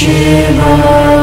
Namah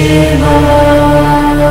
Shivaya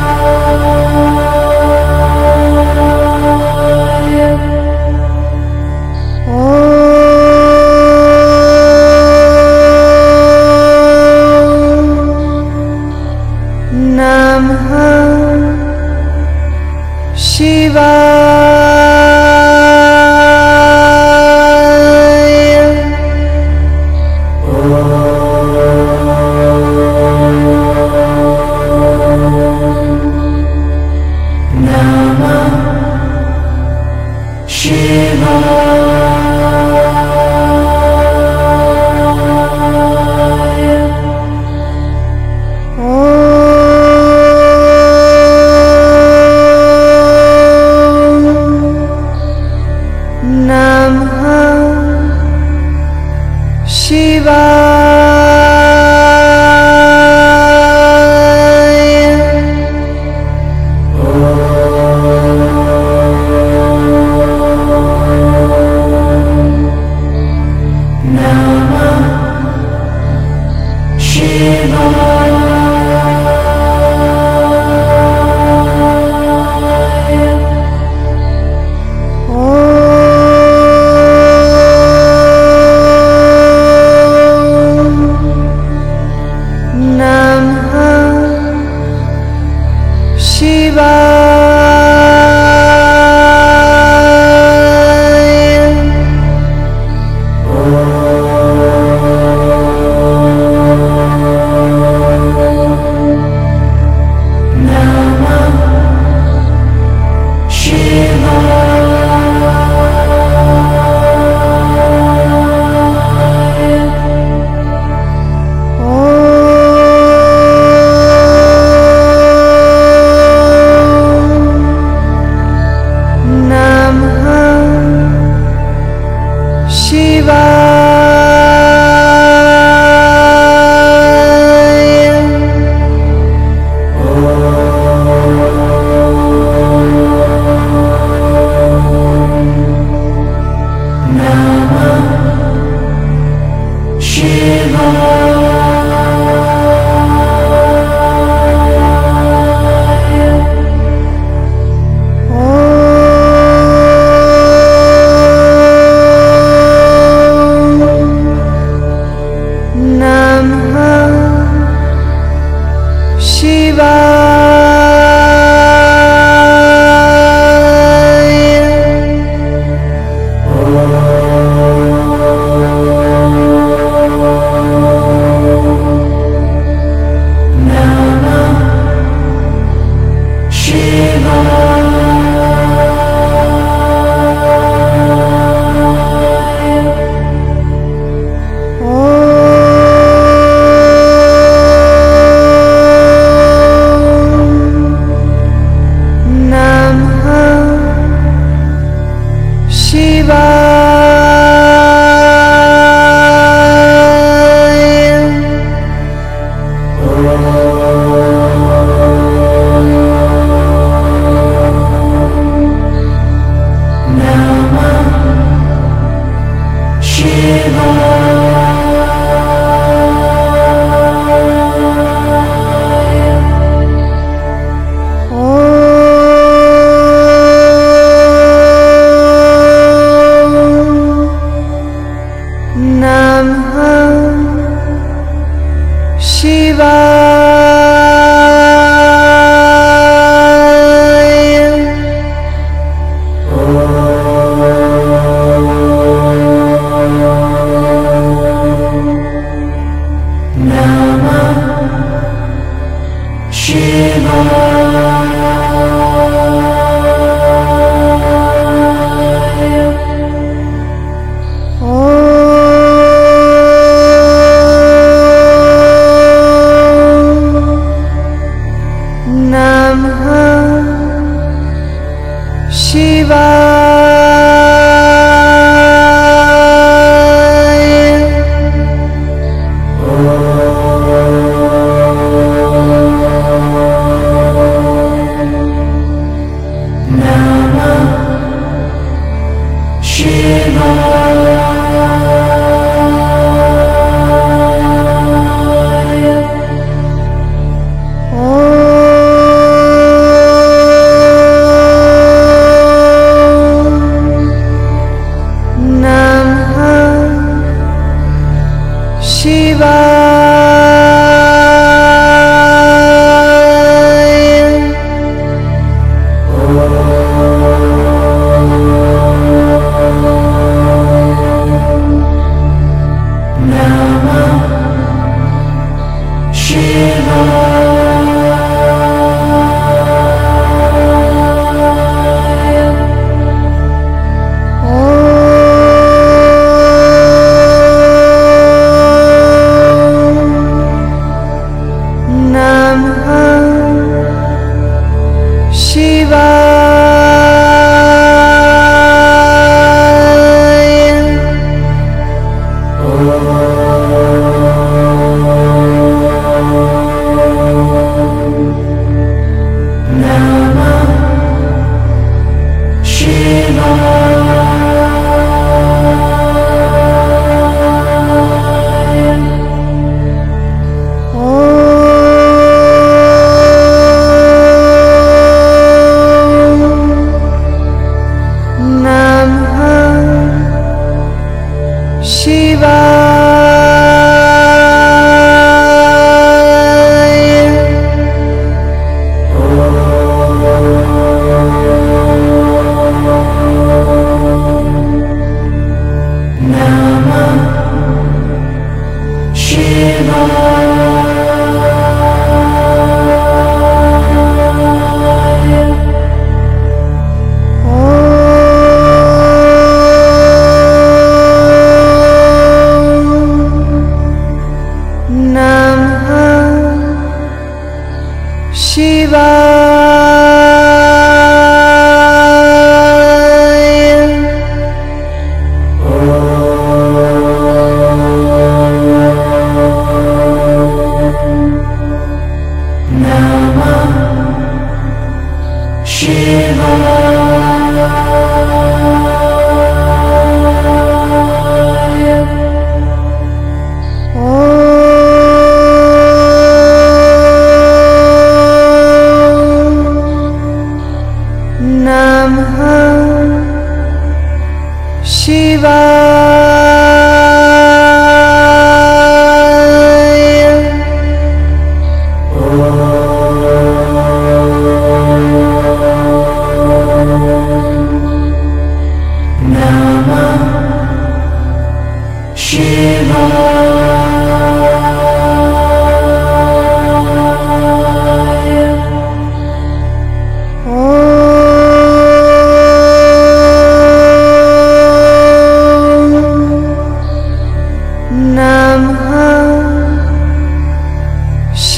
Shivaya.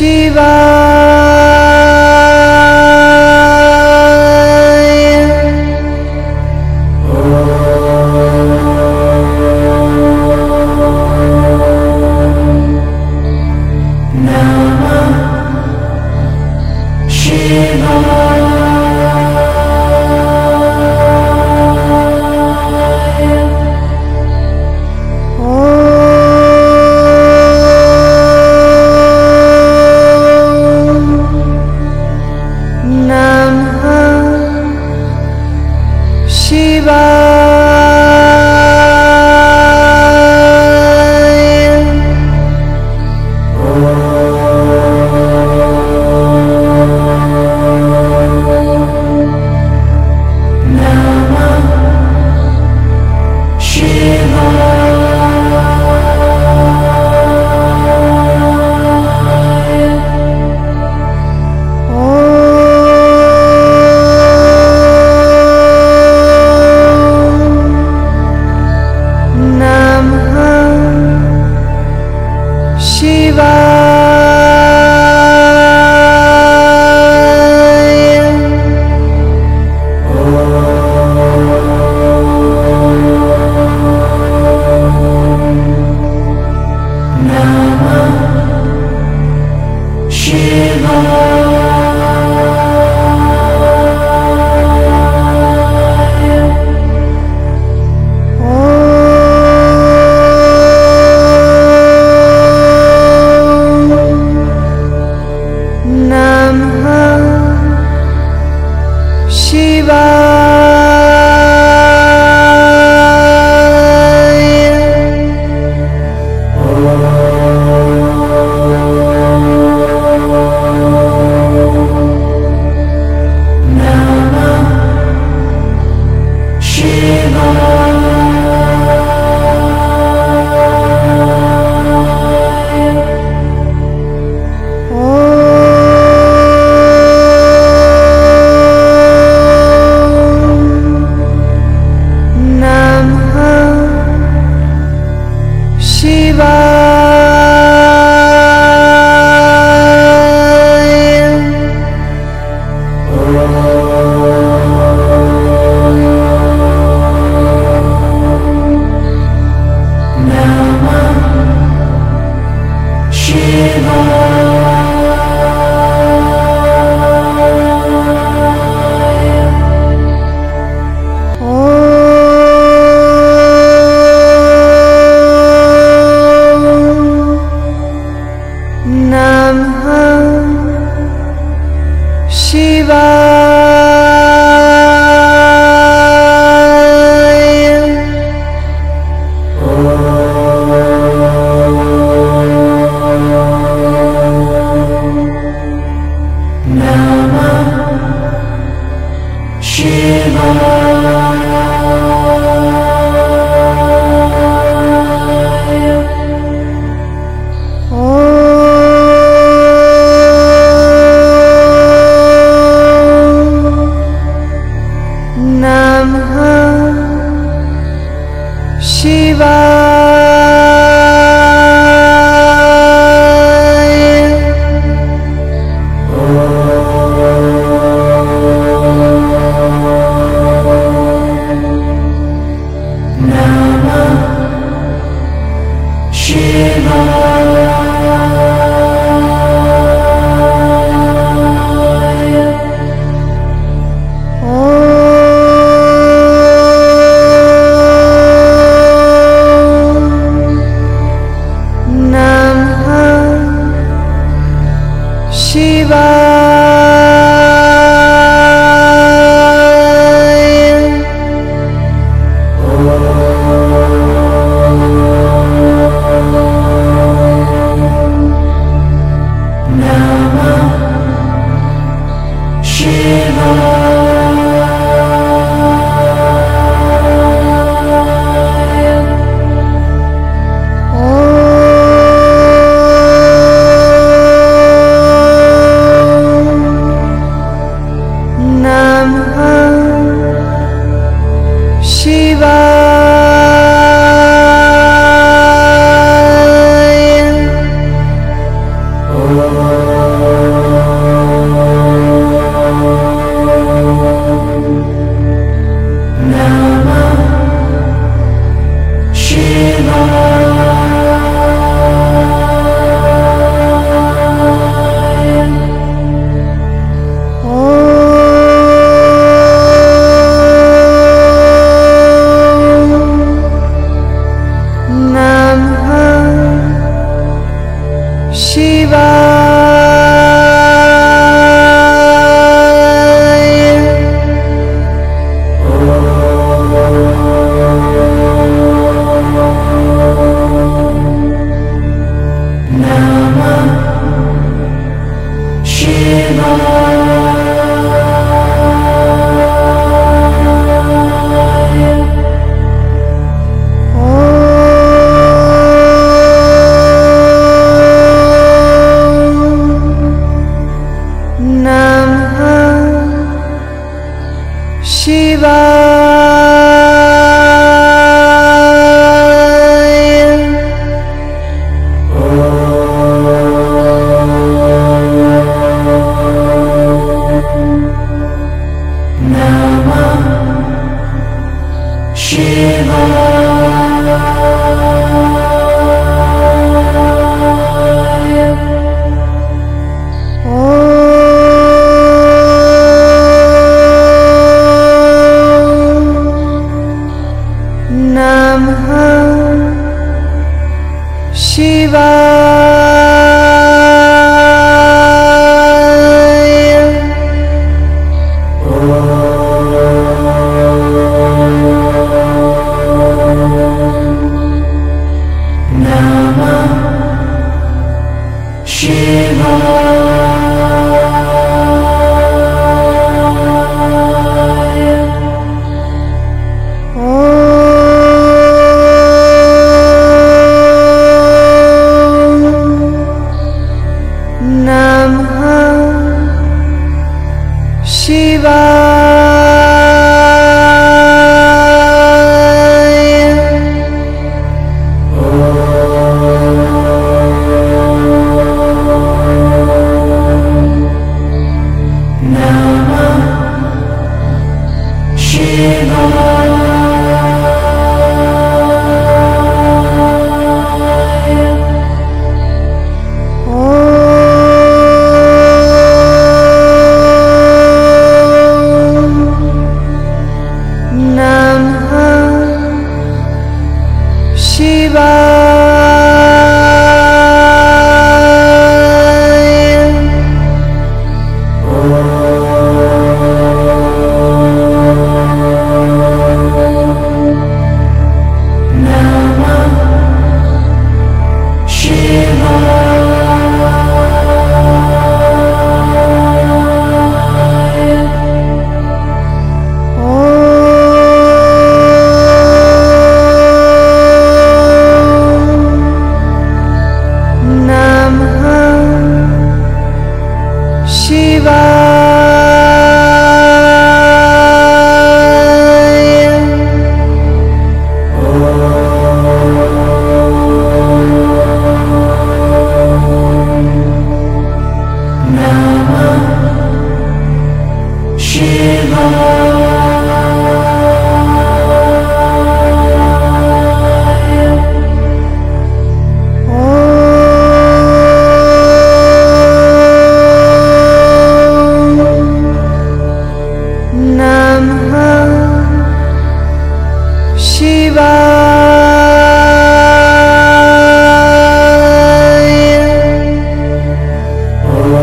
Shiva.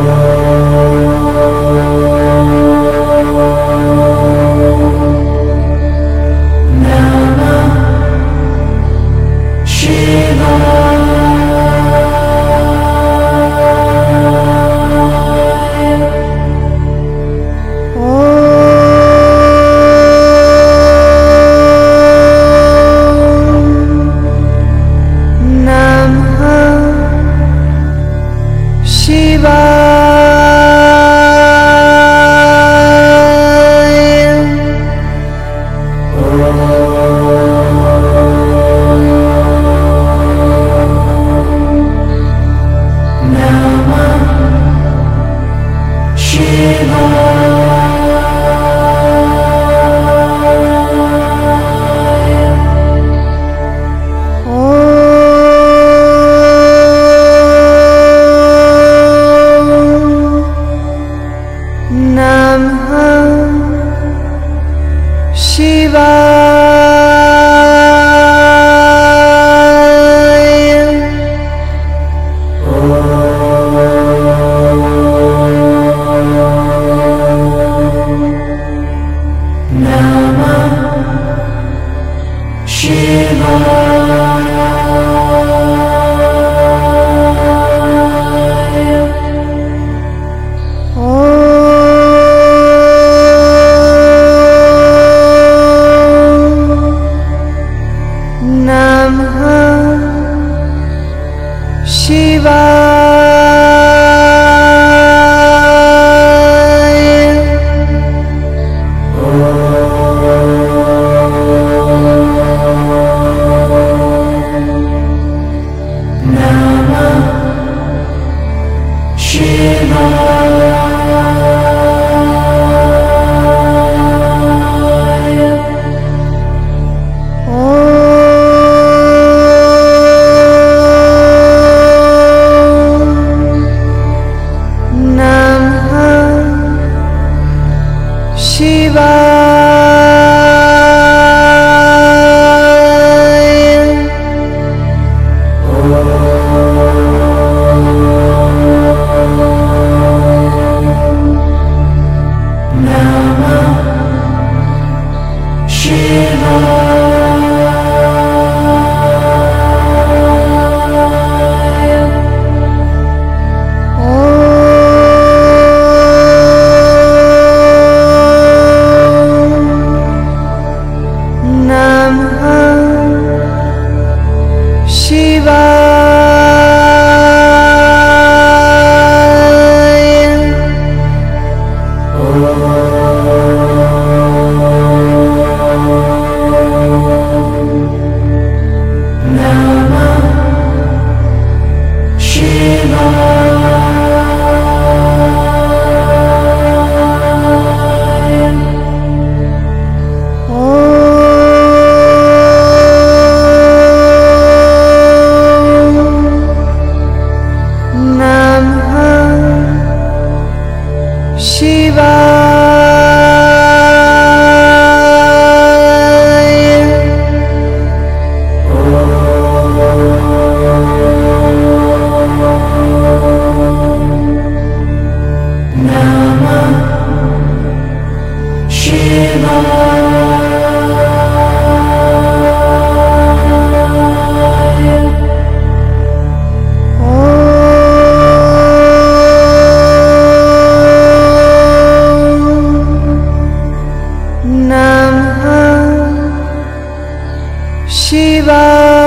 Namah नमः। शिवा शिवा।